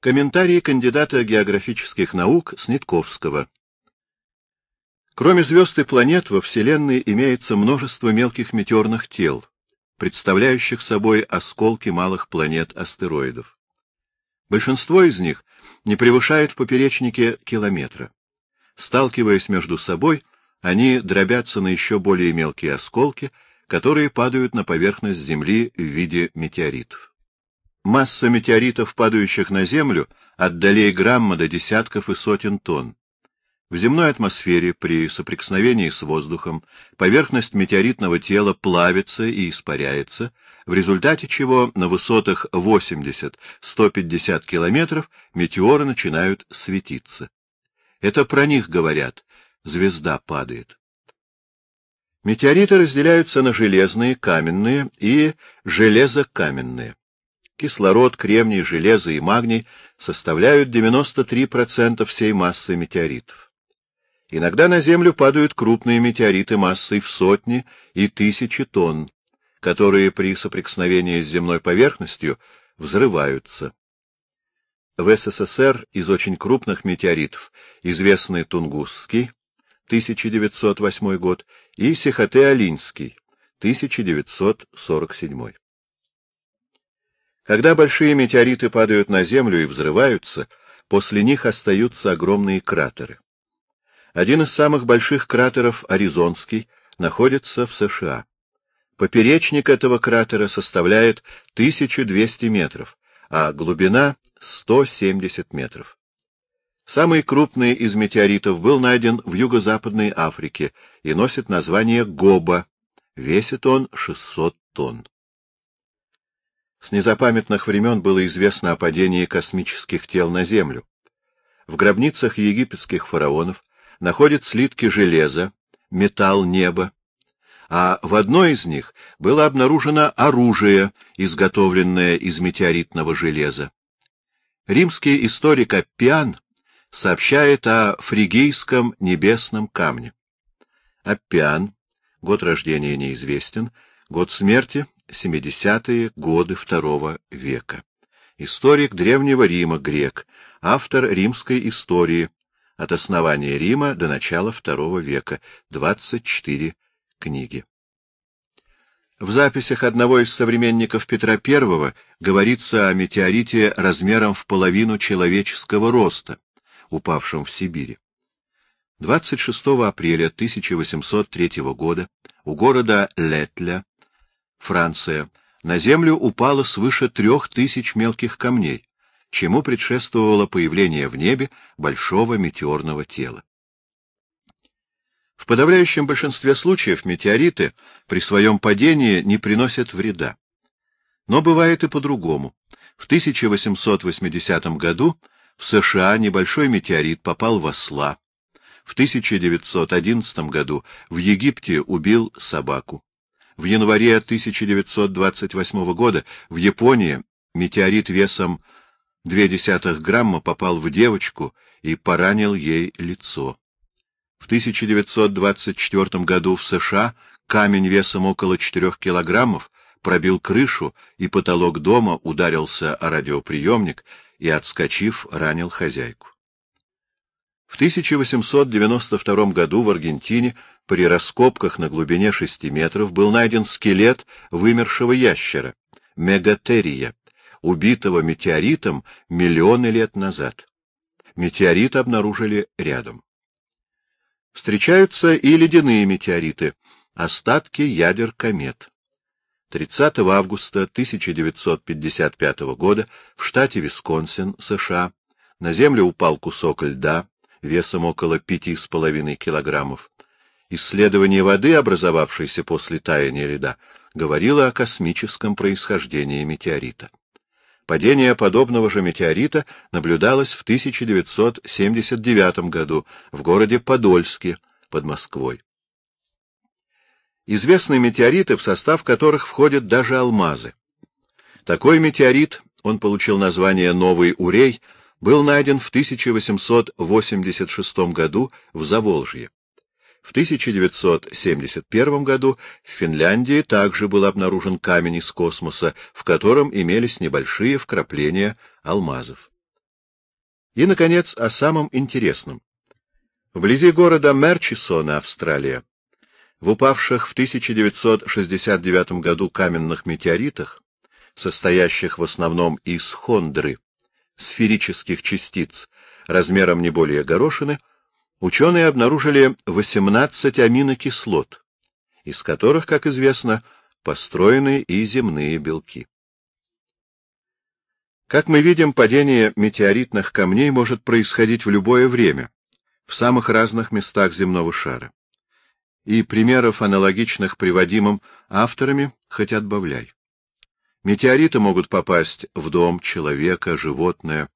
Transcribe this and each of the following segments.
Комментарий кандидата географических наук Снитковского. Кроме звезд и планет, во Вселенной имеется множество мелких метеорных тел, представляющих собой осколки малых планет-астероидов. Большинство из них не превышает в поперечнике километра. Сталкиваясь между собой, они дробятся на еще более мелкие осколки, которые падают на поверхность Земли в виде метеоритов. Масса метеоритов, падающих на Землю, от долей грамма до десятков и сотен тонн. В земной атмосфере при соприкосновении с воздухом поверхность метеоритного тела плавится и испаряется, в результате чего на высотах 80-150 километров метеоры начинают светиться. Это про них говорят «звезда падает». Метеориты разделяются на железные, каменные и железокаменные. Кислород, кремний, железо и магний составляют 93% всей массы метеоритов. Иногда на Землю падают крупные метеориты массой в сотни и тысячи тонн, которые при соприкосновении с земной поверхностью взрываются. В СССР из очень крупных метеоритов известны Тунгусский, 1908 год, и Сихоте-Алинский, 1947. Когда большие метеориты падают на Землю и взрываются, после них остаются огромные кратеры. Один из самых больших кратеров, Аризонский, находится в США. Поперечник этого кратера составляет 1200 метров, а глубина — 170 метров. Самый крупный из метеоритов был найден в юго-западной Африке и носит название Гоба. Весит он 600 тонн. С незапамятных времен было известно о падении космических тел на Землю. В гробницах египетских фараонов находят слитки железа, металл неба, а в одной из них было обнаружено оружие, изготовленное из метеоритного железа. Римский историк Аппиан сообщает о фригийском небесном камне. Аппиан, год рождения неизвестен, год смерти 70-е годы II века. Историк Древнего Рима, грек, автор римской истории, от основания Рима до начала II века, 24 книги. В записях одного из современников Петра I говорится о метеорите размером в половину человеческого роста, упавшем в Сибири. 26 апреля 1803 года у города Летля Франция, на землю упало свыше трех тысяч мелких камней, чему предшествовало появление в небе большого метеорного тела. В подавляющем большинстве случаев метеориты при своем падении не приносят вреда. Но бывает и по-другому. В 1880 году в США небольшой метеорит попал в осла. В 1911 году в Египте убил собаку. В январе 1928 года в Японии метеорит весом 0,2 грамма попал в девочку и поранил ей лицо. В 1924 году в США камень весом около 4 килограммов пробил крышу и потолок дома, ударился о радиоприемник и, отскочив, ранил хозяйку. В 1892 году в Аргентине при раскопках на глубине 6 метров был найден скелет вымершего ящера, мегатерия, убитого метеоритом миллионы лет назад. Метеорит обнаружили рядом. Встречаются и ледяные метеориты, остатки ядер комет. 30 августа 1955 года в штате Висконсин, США, на Землю упал кусок льда весом около 5,5 килограммов. Исследование воды, образовавшейся после таяния льда, говорило о космическом происхождении метеорита. Падение подобного же метеорита наблюдалось в 1979 году в городе Подольске под Москвой. Известны метеориты, в состав которых входят даже алмазы. Такой метеорит, он получил название Новый Урей, был найден в 1886 году в Заволжье. В 1971 году в Финляндии также был обнаружен камень из космоса, в котором имелись небольшие вкрапления алмазов. И, наконец, о самом интересном. Вблизи города Мерчисона, Австралия, в упавших в 1969 году каменных метеоритах, состоящих в основном из хондры, сферических частиц, размером не более горошины, ученые обнаружили 18 аминокислот, из которых, как известно, построены и земные белки. Как мы видим, падение метеоритных камней может происходить в любое время, в самых разных местах земного шара. И примеров, аналогичных приводимым авторами, хоть отбавляй. Метеориты могут попасть в дом человека, животное.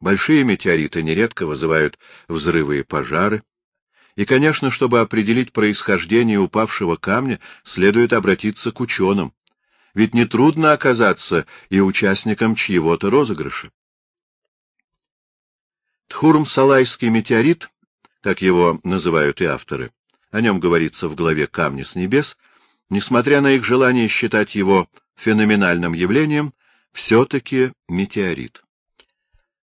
Большие метеориты нередко вызывают взрывы и пожары. И, конечно, чтобы определить происхождение упавшего камня, следует обратиться к ученым, ведь нетрудно оказаться и участником чьего-то розыгрыша. Тхурм-Салайский метеорит, как его называют и авторы, о нем говорится в главе «Камни с небес», несмотря на их желание считать его феноменальным явлением, все-таки метеорит.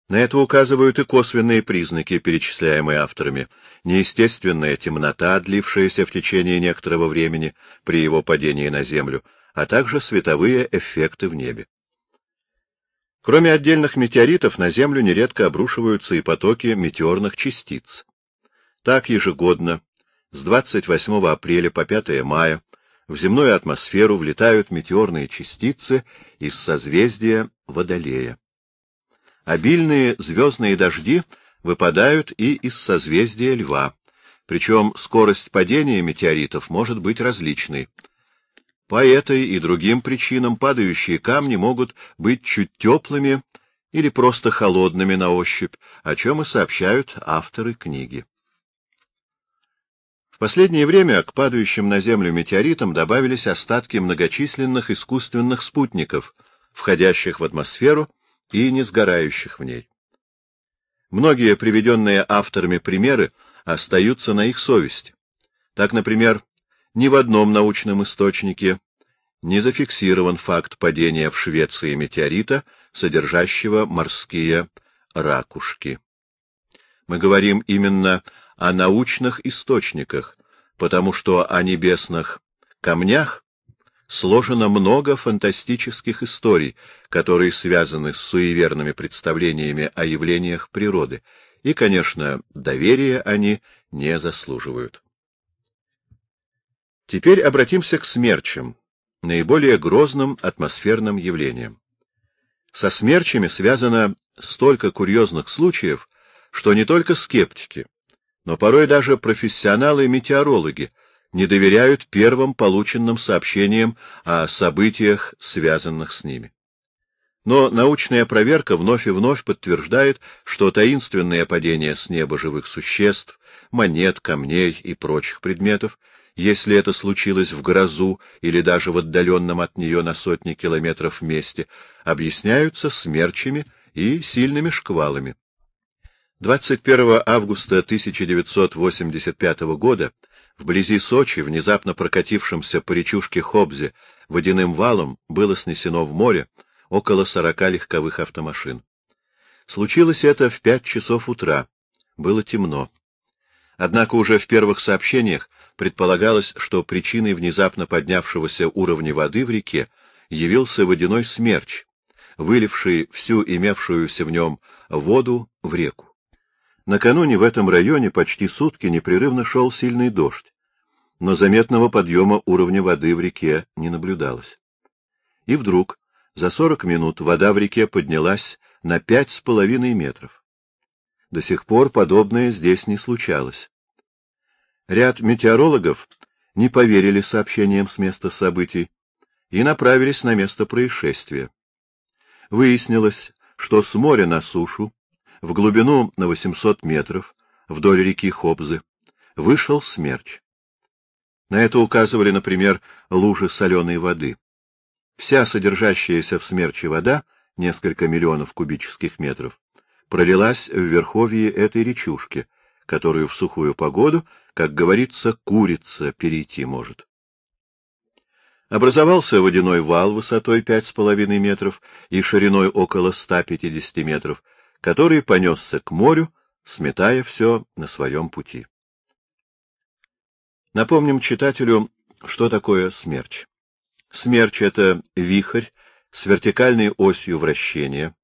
На это указывают и косвенные признаки, перечисляемые авторами. Неестественная темнота, длившаяся в течение некоторого времени при его падении на Землю, а также световые эффекты в небе. Кроме отдельных метеоритов, на Землю нередко обрушиваются и потоки метеорных частиц. Так ежегодно, с 28 апреля по 5 мая, в земную атмосферу влетают метеорные частицы из созвездия Водолея. Обильные звездные дожди выпадают и из созвездия Льва, причем скорость падения метеоритов может быть различной — по этой и другим причинам падающие камни могут быть чуть теплыми или просто холодными на ощупь, о чем и сообщают авторы книги. В последнее время к падающим на Землю метеоритам добавились остатки многочисленных искусственных спутников, входящих в атмосферу и не сгорающих в ней. Многие приведенные авторами примеры остаются на их совести. Так, например, ни в одном научном источнике не зафиксирован факт падения в Швеции метеорита, содержащего морские ракушки. Мы говорим именно о научных источниках, потому что о небесных камнях сложено много фантастических историй, которые связаны с суеверными представлениями о явлениях природы, и, конечно, доверия они не заслуживают. Теперь обратимся к смерчам, наиболее грозным атмосферным явлением. Со смерчами связано столько курьезных случаев, что не только скептики, но порой даже профессионалы-метеорологи не доверяют первым полученным сообщениям о событиях, связанных с ними. Но научная проверка вновь и вновь подтверждает, что таинственное падение с неба живых существ, монет, камней и прочих предметов если это случилось в грозу или даже в отдаленном от нее на сотни километров месте, объясняются смерчами и сильными шквалами. 21 августа 1985 года вблизи Сочи, внезапно прокатившимся по речушке Хобзе, водяным валом было снесено в море около 40 легковых автомашин. Случилось это в пять часов утра. Было темно. Однако уже в первых сообщениях предполагалось, что причиной внезапно поднявшегося уровня воды в реке явился водяной смерч, выливший всю имевшуюся в нем воду в реку. Накануне в этом районе почти сутки непрерывно шел сильный дождь, но заметного подъема уровня воды в реке не наблюдалось. И вдруг за сорок минут вода в реке поднялась на пять с половиной метров. До сих пор подобное здесь не случалось. Ряд метеорологов не поверили сообщениям с места событий и направились на место происшествия. Выяснилось, что с моря на сушу, в глубину на 800 метров, вдоль реки Хобзы, вышел смерч. На это указывали, например, лужи соленой воды. Вся содержащаяся в смерче вода, несколько миллионов кубических метров, пролилась в верховье этой речушки, которую в сухую погоду как говорится, курица перейти может. Образовался водяной вал высотой пять с половиной метров и шириной около 150 метров, который понесся к морю, сметая все на своем пути. Напомним читателю, что такое смерч. Смерч — это вихрь с вертикальной осью вращения,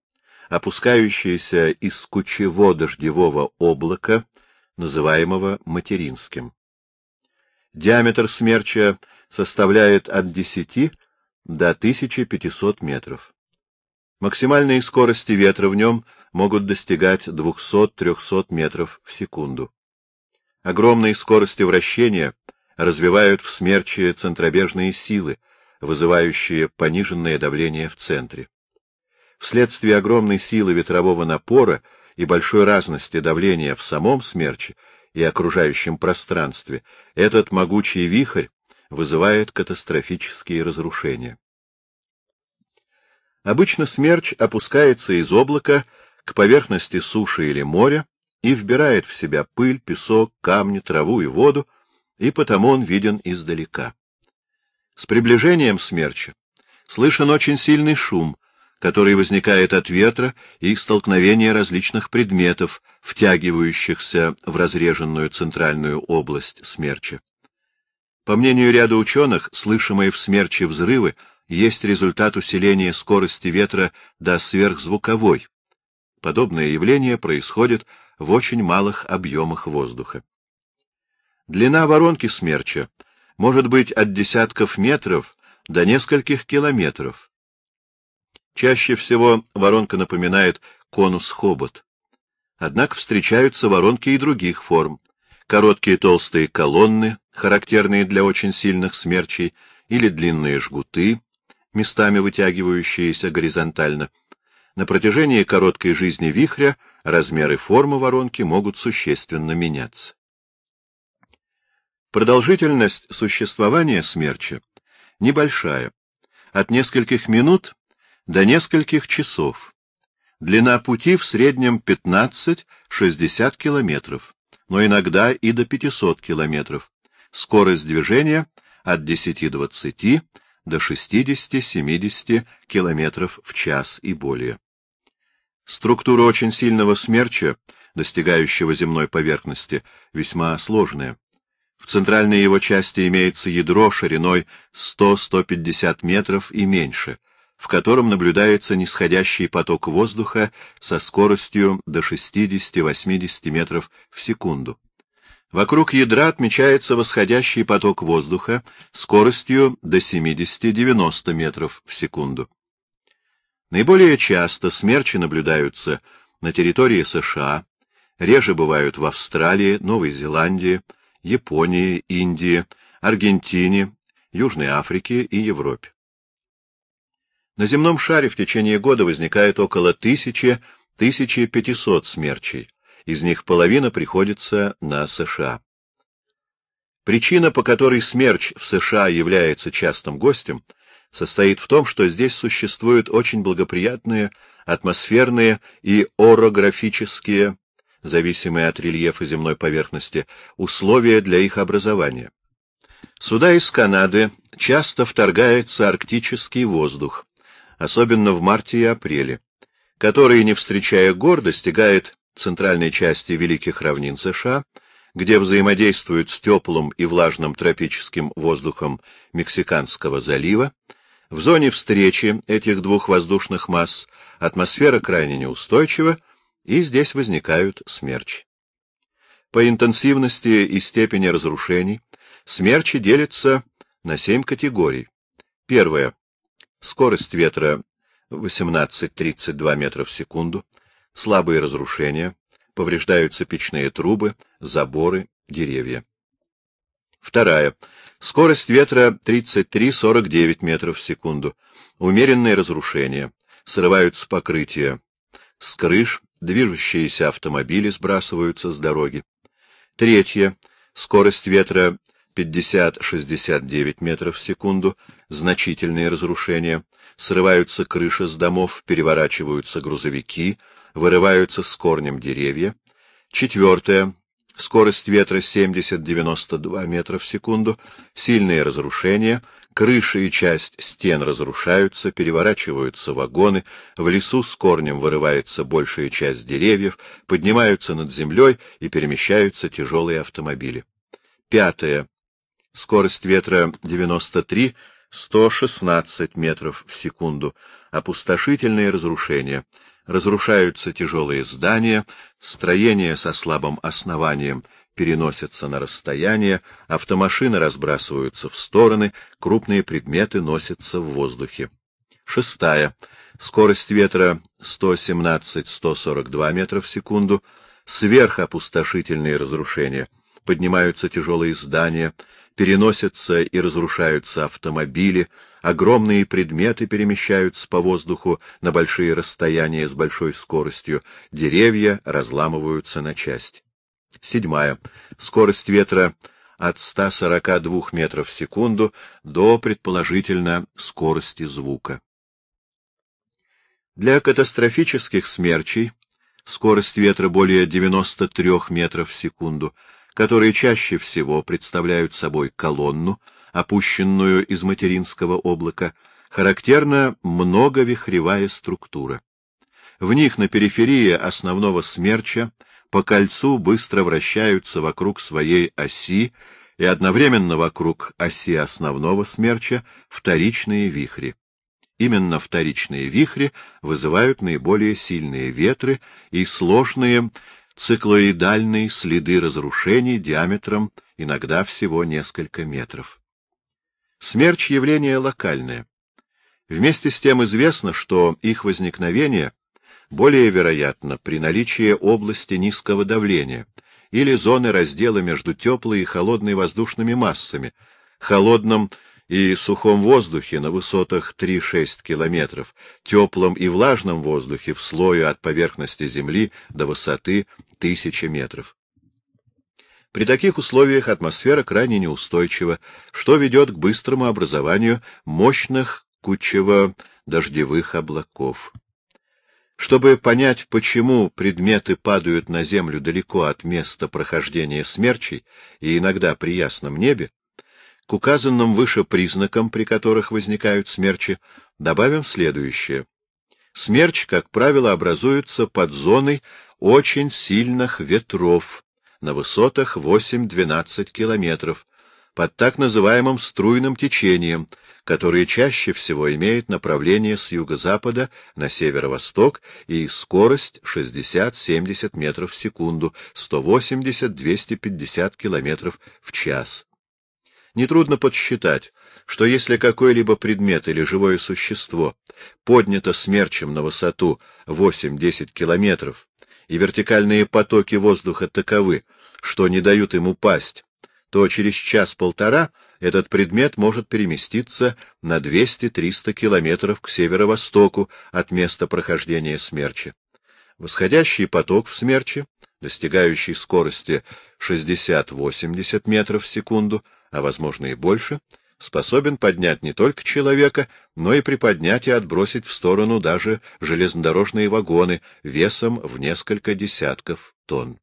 опускающийся из кучево-дождевого облака, называемого материнским. Диаметр смерча составляет от 10 до 1500 метров. Максимальные скорости ветра в нем могут достигать 200-300 метров в секунду. Огромные скорости вращения развивают в смерче центробежные силы, вызывающие пониженное давление в центре. Вследствие огромной силы ветрового напора и большой разности давления в самом смерче и окружающем пространстве, этот могучий вихрь вызывает катастрофические разрушения. Обычно смерч опускается из облака к поверхности суши или моря и вбирает в себя пыль, песок, камни, траву и воду, и потому он виден издалека. С приближением смерча слышен очень сильный шум, который возникает от ветра и столкновения различных предметов, втягивающихся в разреженную центральную область смерча. По мнению ряда ученых, слышимые в смерче взрывы есть результат усиления скорости ветра до сверхзвуковой. Подобное явление происходит в очень малых объемах воздуха. Длина воронки смерча может быть от десятков метров до нескольких километров. Чаще всего воронка напоминает конус-хобот. Однако встречаются воронки и других форм. Короткие толстые колонны, характерные для очень сильных смерчей, или длинные жгуты, местами вытягивающиеся горизонтально. На протяжении короткой жизни вихря размеры формы воронки могут существенно меняться. Продолжительность существования смерча небольшая, от нескольких минут до нескольких часов. Длина пути в среднем 15-60 километров, но иногда и до 500 километров. Скорость движения от 10-20 до 60-70 километров в час и более. Структура очень сильного смерча, достигающего земной поверхности, весьма сложная. В центральной его части имеется ядро шириной 100-150 метров и меньше, в котором наблюдается нисходящий поток воздуха со скоростью до 60-80 метров в секунду. Вокруг ядра отмечается восходящий поток воздуха скоростью до 70-90 метров в секунду. Наиболее часто смерчи наблюдаются на территории США, реже бывают в Австралии, Новой Зеландии, Японии, Индии, Аргентине, Южной Африке и Европе. На земном шаре в течение года возникает около 1000-1500 смерчей, из них половина приходится на США. Причина, по которой смерч в США является частым гостем, состоит в том, что здесь существуют очень благоприятные атмосферные и орографические зависимые от рельефа земной поверхности, условия для их образования. Сюда из Канады часто вторгается арктический воздух, особенно в марте и апреле, который, не встречая гор, достигает центральной части Великих равнин США, где взаимодействуют с теплым и влажным тропическим воздухом Мексиканского залива, в зоне встречи этих двух воздушных масс атмосфера крайне неустойчива, и здесь возникают смерчи. По интенсивности и степени разрушений смерчи делятся на семь категорий. Первая — скорость ветра 18-32 метра в секунду, слабые разрушения, повреждаются печные трубы, заборы, деревья. Вторая — скорость ветра 33-49 метров в секунду, умеренные разрушения, срываются покрытия с крыш, движущиеся автомобили сбрасываются с дороги. Третье. Скорость ветра 50-69 метров в секунду, значительные разрушения, срываются крыши с домов, переворачиваются грузовики, вырываются с корнем деревья. Четвертое. Скорость ветра 70-92 метра в секунду, сильные разрушения, Крыши и часть стен разрушаются, переворачиваются вагоны, в лесу с корнем вырывается большая часть деревьев, поднимаются над землей и перемещаются тяжелые автомобили. Пятое. Скорость ветра 93 116 метров в секунду. Опустошительные разрушения. Разрушаются тяжелые здания, строения со слабым основанием переносятся на расстояние, автомашины разбрасываются в стороны, крупные предметы носятся в воздухе. Шестая. Скорость ветра 117-142 метра в секунду. Сверхопустошительные разрушения. Поднимаются тяжелые здания, переносятся и разрушаются автомобили, огромные предметы перемещаются по воздуху на большие расстояния с большой скоростью, деревья разламываются на части. Седьмая. Скорость ветра от 142 метров в секунду до, предположительно, скорости звука. Для катастрофических смерчей скорость ветра более 93 метров в секунду — которые чаще всего представляют собой колонну, опущенную из материнского облака, характерна многовихревая структура. В них на периферии основного смерча по кольцу быстро вращаются вокруг своей оси и одновременно вокруг оси основного смерча вторичные вихри. Именно вторичные вихри вызывают наиболее сильные ветры и сложные циклоидальные следы разрушений диаметром иногда всего несколько метров. Смерч — явление локальное. Вместе с тем известно, что их возникновение более вероятно при наличии области низкого давления или зоны раздела между теплой и холодной воздушными массами, холодном и сухом воздухе на высотах 3-6 километров, теплом и влажном воздухе в слое от поверхности Земли до высоты 1000 метров. При таких условиях атмосфера крайне неустойчива, что ведет к быстрому образованию мощных кучево-дождевых облаков. Чтобы понять, почему предметы падают на Землю далеко от места прохождения смерчей и иногда при ясном небе, к указанным выше признакам, при которых возникают смерчи, добавим следующее. Смерч, как правило, образуется под зоной очень сильных ветров на высотах 8-12 километров, под так называемым струйным течением, которое чаще всего имеет направление с юго-запада на северо-восток и скорость 60-70 метров в секунду, 180-250 километров в час. Нетрудно подсчитать, что если какой-либо предмет или живое существо поднято смерчем на высоту 8-10 километров, и вертикальные потоки воздуха таковы, что не дают ему пасть, то через час-полтора этот предмет может переместиться на 200-300 километров к северо-востоку от места прохождения смерча. Восходящий поток в смерче, достигающий скорости 60-80 метров в секунду, а возможно и больше, способен поднять не только человека, но и приподнять и отбросить в сторону даже железнодорожные вагоны весом в несколько десятков тонн.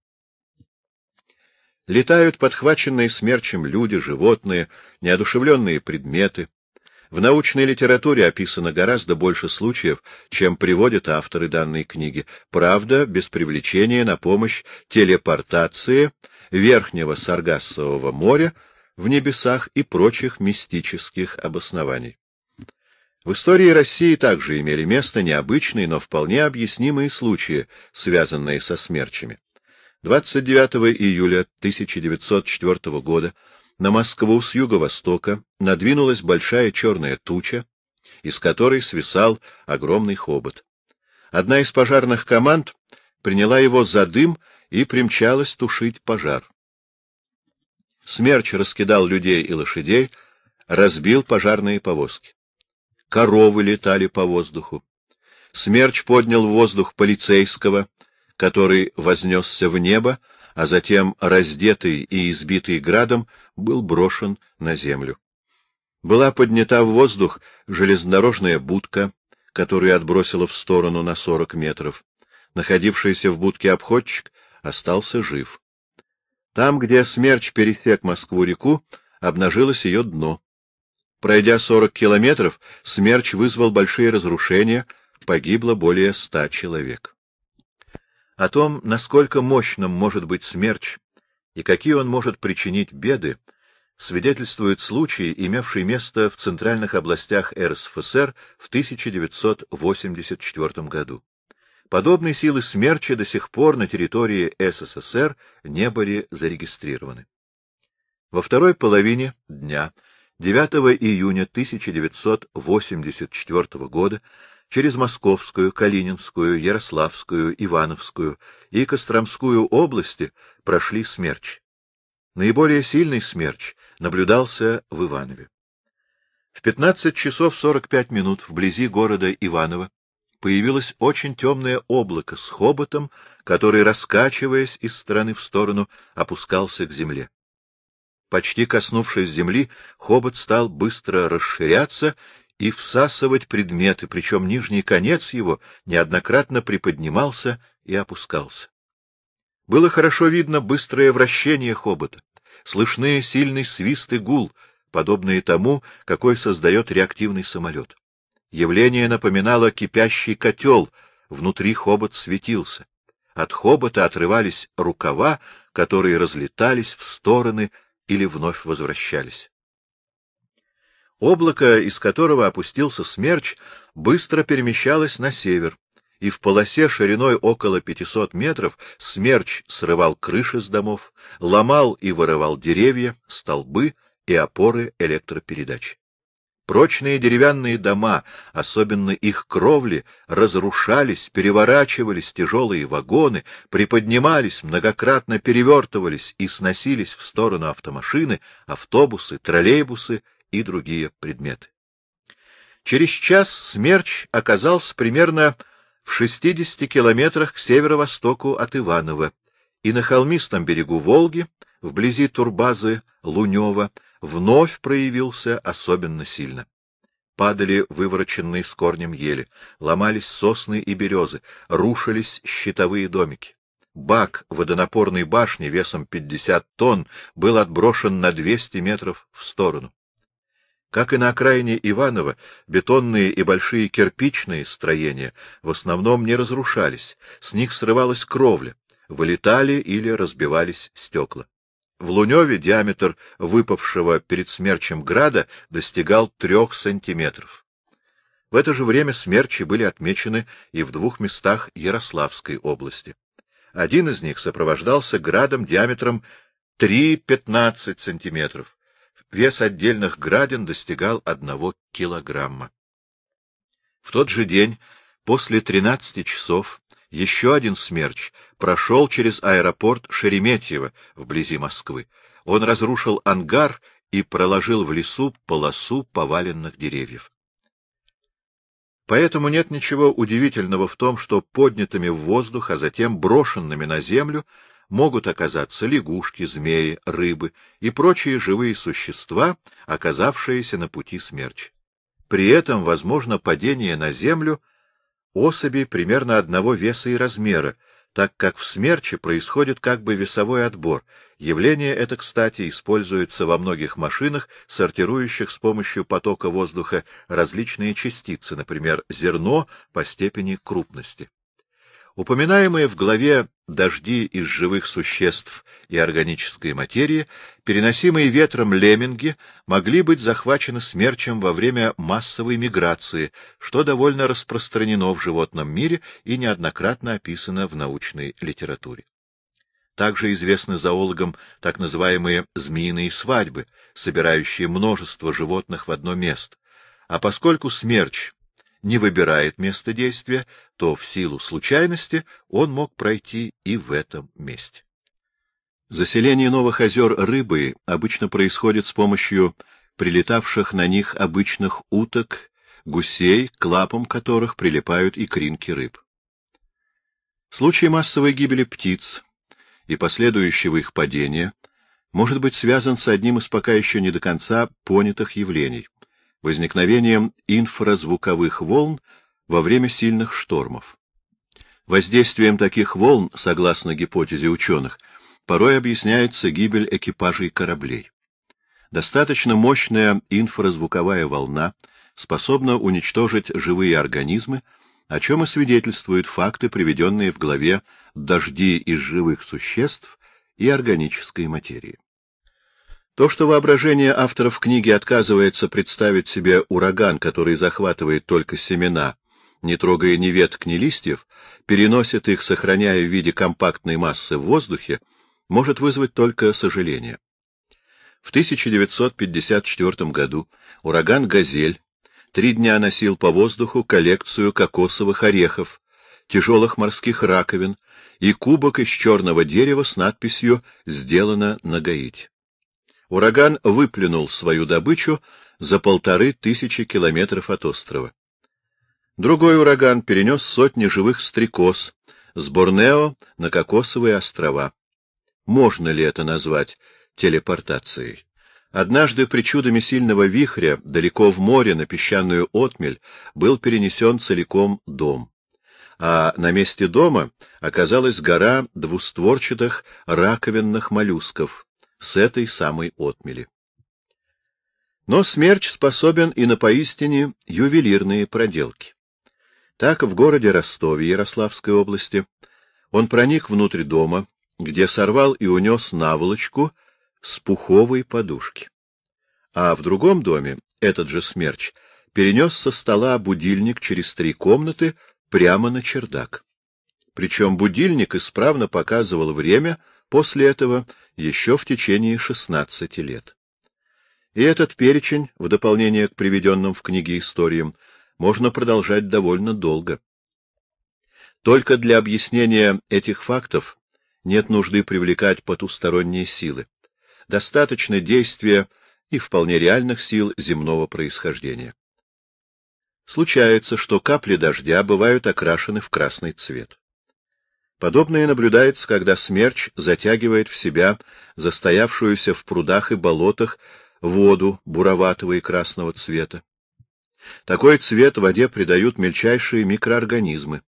Летают подхваченные смерчем люди, животные, неодушевленные предметы. В научной литературе описано гораздо больше случаев, чем приводят авторы данной книги. Правда, без привлечения на помощь телепортации Верхнего Саргассового моря в небесах и прочих мистических обоснований. В истории России также имели место необычные, но вполне объяснимые случаи, связанные со смерчами. 29 июля 1904 года на Москву с юго-востока надвинулась большая черная туча, из которой свисал огромный хобот. Одна из пожарных команд приняла его за дым и примчалась тушить пожар. Смерч раскидал людей и лошадей, разбил пожарные повозки. Коровы летали по воздуху. Смерч поднял в воздух полицейского, который вознесся в небо, а затем, раздетый и избитый градом, был брошен на землю. Была поднята в воздух железнодорожная будка, которую отбросила в сторону на сорок метров. Находившийся в будке обходчик остался жив. Там, где смерч пересек Москву-реку, обнажилось ее дно. Пройдя 40 километров, смерч вызвал большие разрушения, погибло более ста человек. О том, насколько мощным может быть смерч и какие он может причинить беды, свидетельствует случай, имевший место в центральных областях РСФСР в 1984 году. Подобные силы смерча до сих пор на территории СССР не были зарегистрированы. Во второй половине дня 9 июня 1984 года через Московскую, Калининскую, Ярославскую, Ивановскую и Костромскую области прошли смерч. Наиболее сильный смерч наблюдался в Иванове. В 15 часов 45 минут вблизи города Иваново появилось очень темное облако с хоботом, который, раскачиваясь из стороны в сторону, опускался к земле. Почти коснувшись земли, хобот стал быстро расширяться и всасывать предметы, причем нижний конец его неоднократно приподнимался и опускался. Было хорошо видно быстрое вращение хобота, слышны сильный свист и гул, подобные тому, какой создает реактивный самолет. Явление напоминало кипящий котел, внутри хобот светился. От хобота отрывались рукава, которые разлетались в стороны или вновь возвращались. Облако, из которого опустился смерч, быстро перемещалось на север, и в полосе шириной около 500 метров смерч срывал крыши с домов, ломал и вырывал деревья, столбы и опоры электропередач. Прочные деревянные дома, особенно их кровли, разрушались, переворачивались тяжелые вагоны, приподнимались, многократно перевертывались и сносились в сторону автомашины, автобусы, троллейбусы и другие предметы. Через час смерч оказался примерно в 60 километрах к северо-востоку от Иваново, и на холмистом берегу Волги, вблизи турбазы Лунева, вновь проявился особенно сильно. Падали вывороченные с корнем ели, ломались сосны и березы, рушились щитовые домики. Бак водонапорной башни весом 50 тонн был отброшен на 200 метров в сторону. Как и на окраине Иваново, бетонные и большие кирпичные строения в основном не разрушались, с них срывалась кровля, вылетали или разбивались стекла. В Луневе диаметр выпавшего перед смерчем града достигал трех сантиметров. В это же время смерчи были отмечены и в двух местах Ярославской области. Один из них сопровождался градом диаметром 3-15 сантиметров. Вес отдельных градин достигал одного килограмма. В тот же день, после 13 часов, еще один смерч прошел через аэропорт Шереметьево вблизи Москвы. Он разрушил ангар и проложил в лесу полосу поваленных деревьев. Поэтому нет ничего удивительного в том, что поднятыми в воздух, а затем брошенными на землю, могут оказаться лягушки, змеи, рыбы и прочие живые существа, оказавшиеся на пути смерчи. При этом возможно падение на землю особей примерно одного веса и размера, так как в смерче происходит как бы весовой отбор. Явление это, кстати, используется во многих машинах, сортирующих с помощью потока воздуха различные частицы, например, зерно по степени крупности. Упоминаемые в главе дожди из живых существ и органической материи, переносимые ветром лемминги, могли быть захвачены смерчем во время массовой миграции, что довольно распространено в животном мире и неоднократно описано в научной литературе. Также известны зоологам так называемые «змеиные свадьбы», собирающие множество животных в одно место. А поскольку смерч не выбирает место действия, то в силу случайности он мог пройти и в этом месте. Заселение новых озер рыбой обычно происходит с помощью прилетавших на них обычных уток, гусей, к лапам которых прилипают икринки рыб. Случай массовой гибели птиц и последующего их падения может быть связан с одним из пока еще не до конца понятых явлений — возникновением инфразвуковых волн во время сильных штормов. Воздействием таких волн, согласно гипотезе ученых, порой объясняется гибель экипажей кораблей. Достаточно мощная инфразвуковая волна способна уничтожить живые организмы, о чем и свидетельствуют факты, приведенные в главе «Дожди из живых существ и органической материи». То, что воображение авторов книги отказывается представить себе ураган, который захватывает только семена, не трогая ни веток, ни листьев, переносит их, сохраняя в виде компактной массы в воздухе, может вызвать только сожаление. В 1954 году ураган «Газель» три дня носил по воздуху коллекцию кокосовых орехов, тяжелых морских раковин и кубок из черного дерева с надписью «Сделано на Гаити». Ураган выплюнул свою добычу за полторы тысячи километров от острова. Другой ураган перенес сотни живых стрекоз с Борнео на Кокосовые острова. Можно ли это назвать телепортацией? Однажды причудами сильного вихря далеко в море на песчаную отмель был перенесен целиком дом. А на месте дома оказалась гора двустворчатых раковинных моллюсков с этой самой отмели. Но смерч способен и на поистине ювелирные проделки. Так в городе Ростове Ярославской области он проник внутрь дома, где сорвал и унес наволочку с пуховой подушки. А в другом доме этот же смерч перенес со стола будильник через три комнаты прямо на чердак. Причем будильник исправно показывал время после этого еще в течение шестнадцати лет. И этот перечень, в дополнение к приведенным в книге историям, можно продолжать довольно долго. Только для объяснения этих фактов нет нужды привлекать потусторонние силы. Достаточно действия и вполне реальных сил земного происхождения. Случается, что капли дождя бывают окрашены в красный цвет. Подобное наблюдается, когда смерч затягивает в себя застоявшуюся в прудах и болотах воду буроватого и красного цвета. Такой цвет воде придают мельчайшие микроорганизмы.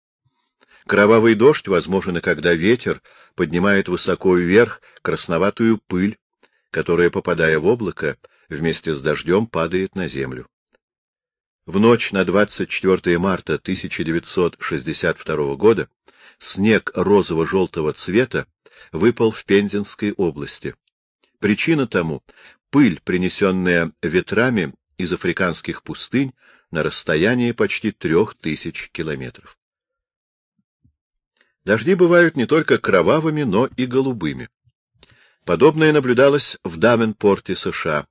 Кровавый дождь возможен когда ветер поднимает высоко вверх красноватую пыль, которая, попадая в облако, вместе с дождем падает на землю. В ночь на 24 марта 1962 года снег розово-желтого цвета выпал в Пензенской области. Причина тому — пыль, принесенная ветрами из африканских пустынь на расстоянии почти трех тысяч километров. Дожди бывают не только кровавыми, но и голубыми. Подобное наблюдалось в Давенпорте, США.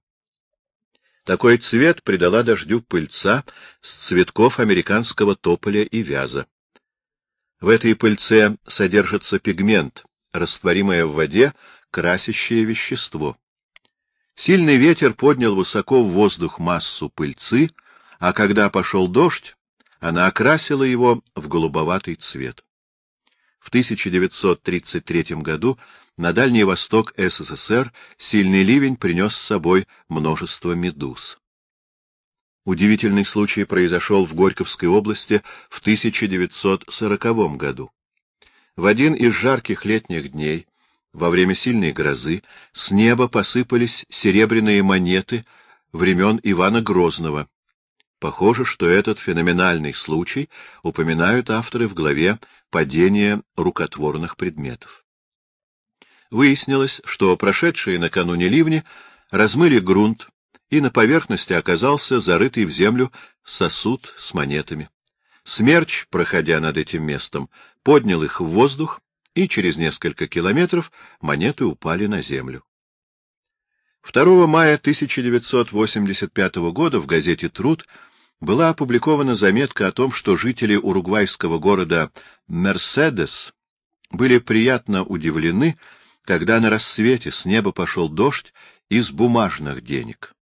Такой цвет придала дождю пыльца с цветков американского тополя и вяза. В этой пыльце содержится пигмент, растворимое в воде красящее вещество. Сильный ветер поднял высоко в воздух массу пыльцы, а когда пошел дождь, она окрасила его в голубоватый цвет. В 1933 году на Дальний Восток СССР сильный ливень принес с собой множество медуз. Удивительный случай произошел в Горьковской области в 1940 году. В один из жарких летних дней во время сильной грозы с неба посыпались серебряные монеты времен Ивана Грозного. Похоже, что этот феноменальный случай упоминают авторы в главе «Падение рукотворных предметов». Выяснилось, что прошедшие накануне ливни размыли грунт, и на поверхности оказался зарытый в землю сосуд с монетами. Смерч, проходя над этим местом, поднял их в воздух и через несколько километров монеты упали на землю. 2 мая 1985 года в газете «Труд» была опубликована заметка о том, что жители уругвайского города Мерседес были приятно удивлены, когда на рассвете с неба пошел дождь из бумажных денег.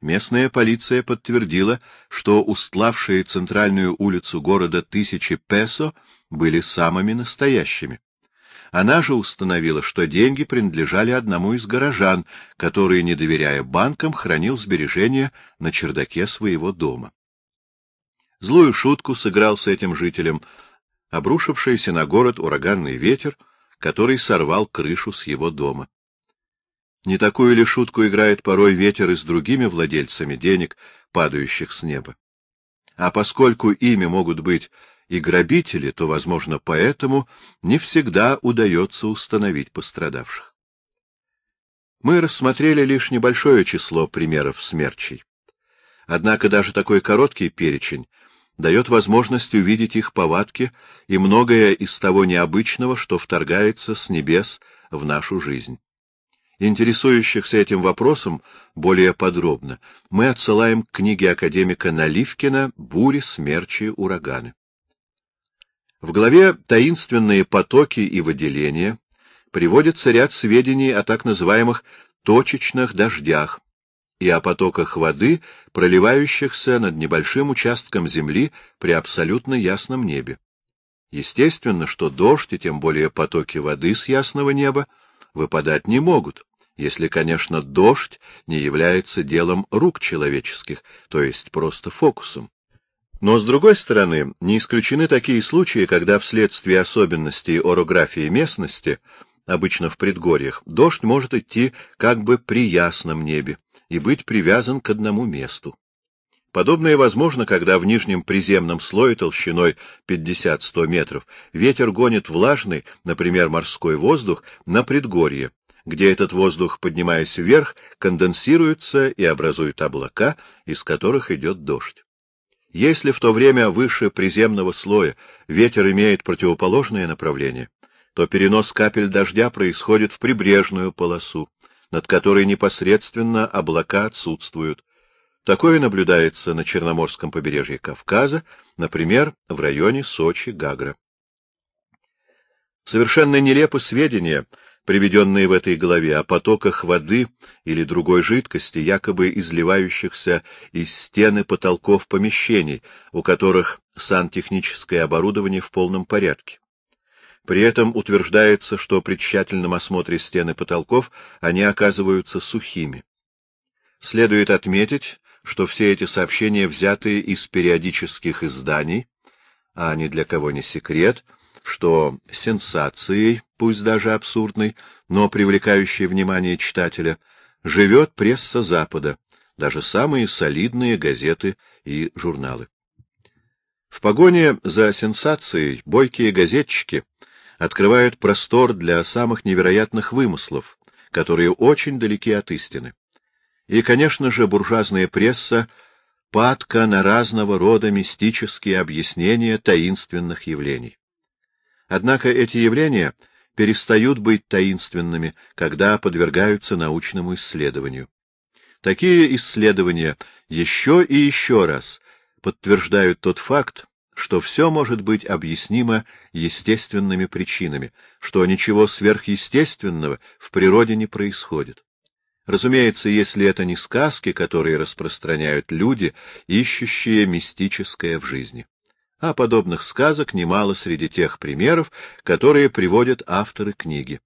Местная полиция подтвердила, что устлавшие центральную улицу города тысячи песо были самыми настоящими. Она же установила, что деньги принадлежали одному из горожан, который, не доверяя банкам, хранил сбережения на чердаке своего дома. Злую шутку сыграл с этим жителем обрушившийся на город ураганный ветер, который сорвал крышу с его дома. Не такую ли шутку играет порой ветер и с другими владельцами денег, падающих с неба? А поскольку ими могут быть и грабители, то, возможно, поэтому не всегда удается установить пострадавших. Мы рассмотрели лишь небольшое число примеров смерчей. Однако даже такой короткий перечень дает возможность увидеть их повадки и многое из того необычного, что вторгается с небес в нашу жизнь. Интересующихся этим вопросом более подробно мы отсылаем к книге академика Наливкина «Бури, смерчи, ураганы». В главе «Таинственные потоки и выделения» приводится ряд сведений о так называемых точечных дождях, и о потоках воды, проливающихся над небольшим участком земли при абсолютно ясном небе. Естественно, что дождь и тем более потоки воды с ясного неба выпадать не могут, если, конечно, дождь не является делом рук человеческих, то есть просто фокусом. Но, с другой стороны, не исключены такие случаи, когда вследствие особенностей орографии местности, обычно в предгорьях, дождь может идти как бы при ясном небе, и быть привязан к одному месту. Подобное возможно, когда в нижнем приземном слое толщиной 50-100 метров ветер гонит влажный, например, морской воздух, на предгорье, где этот воздух, поднимаясь вверх, конденсируется и образует облака, из которых идет дождь. Если в то время выше приземного слоя ветер имеет противоположное направление, то перенос капель дождя происходит в прибрежную полосу, над которой непосредственно облака отсутствуют. Такое наблюдается на Черноморском побережье Кавказа, например, в районе Сочи-Гагра. Совершенно нелепы сведения, приведенные в этой главе, о потоках воды или другой жидкости, якобы изливающихся из стены потолков помещений, у которых сантехническое оборудование в полном порядке. При этом утверждается, что при тщательном осмотре стен и потолков они оказываются сухими. Следует отметить, что все эти сообщения взяты из периодических изданий, а ни для кого не секрет, что сенсацией, пусть даже абсурдной, но привлекающей внимание читателя, живет пресса Запада, даже самые солидные газеты и журналы. В погоне за сенсацией бойкие газетчики открывают простор для самых невероятных вымыслов, которые очень далеки от истины. И, конечно же, буржуазная пресса падка на разного рода мистические объяснения таинственных явлений. Однако эти явления перестают быть таинственными, когда подвергаются научному исследованию. Такие исследования еще и еще раз подтверждают тот факт, что все может быть объяснимо естественными причинами, что ничего сверхъестественного в природе не происходит. Разумеется, если это не сказки, которые распространяют люди, ищущие мистическое в жизни. А подобных сказок немало среди тех примеров, которые приводят авторы книги.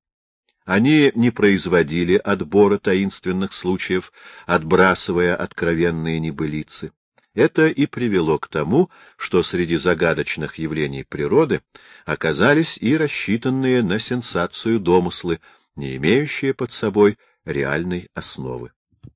Они не производили отбора таинственных случаев, отбрасывая откровенные небылицы. Это и привело к тому, что среди загадочных явлений природы оказались и рассчитанные на сенсацию домыслы, не имеющие под собой реальной основы.